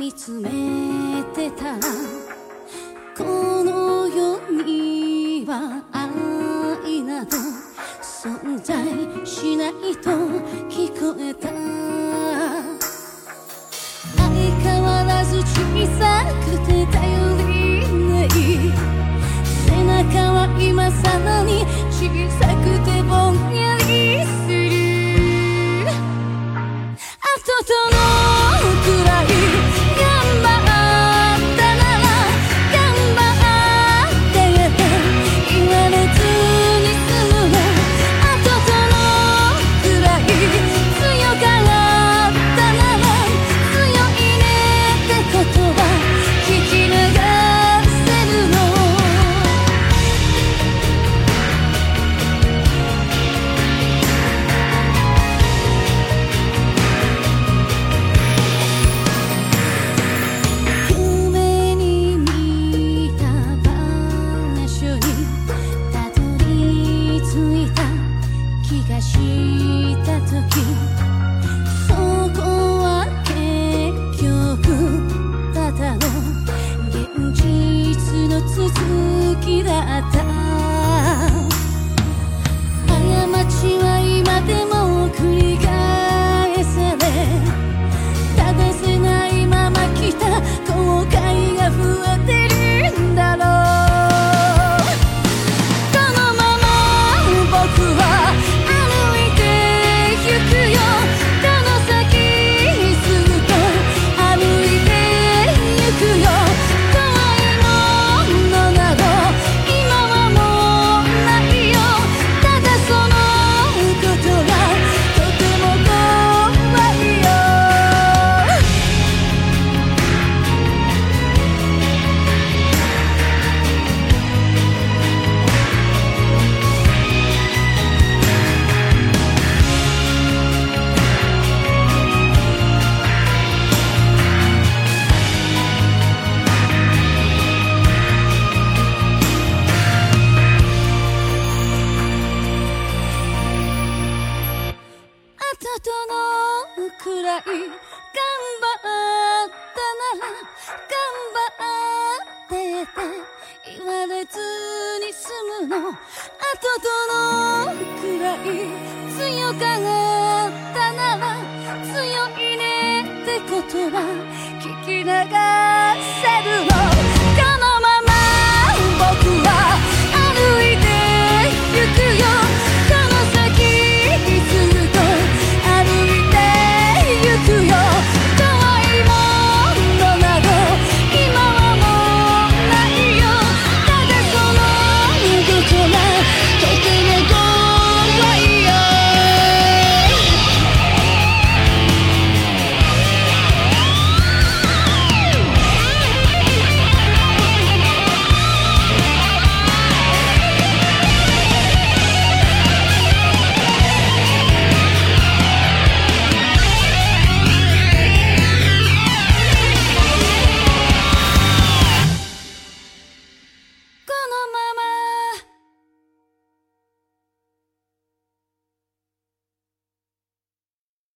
見つめてた。この世には愛など存在しないと聞こえた。相変わらず小さくて頼りない背中は今さらに小さくてぼんやりする。後とのあととのくらい頑張ったなら頑張ってって言われずに済むの。あととのくらい強かったなら強いねって言葉聞き流せるの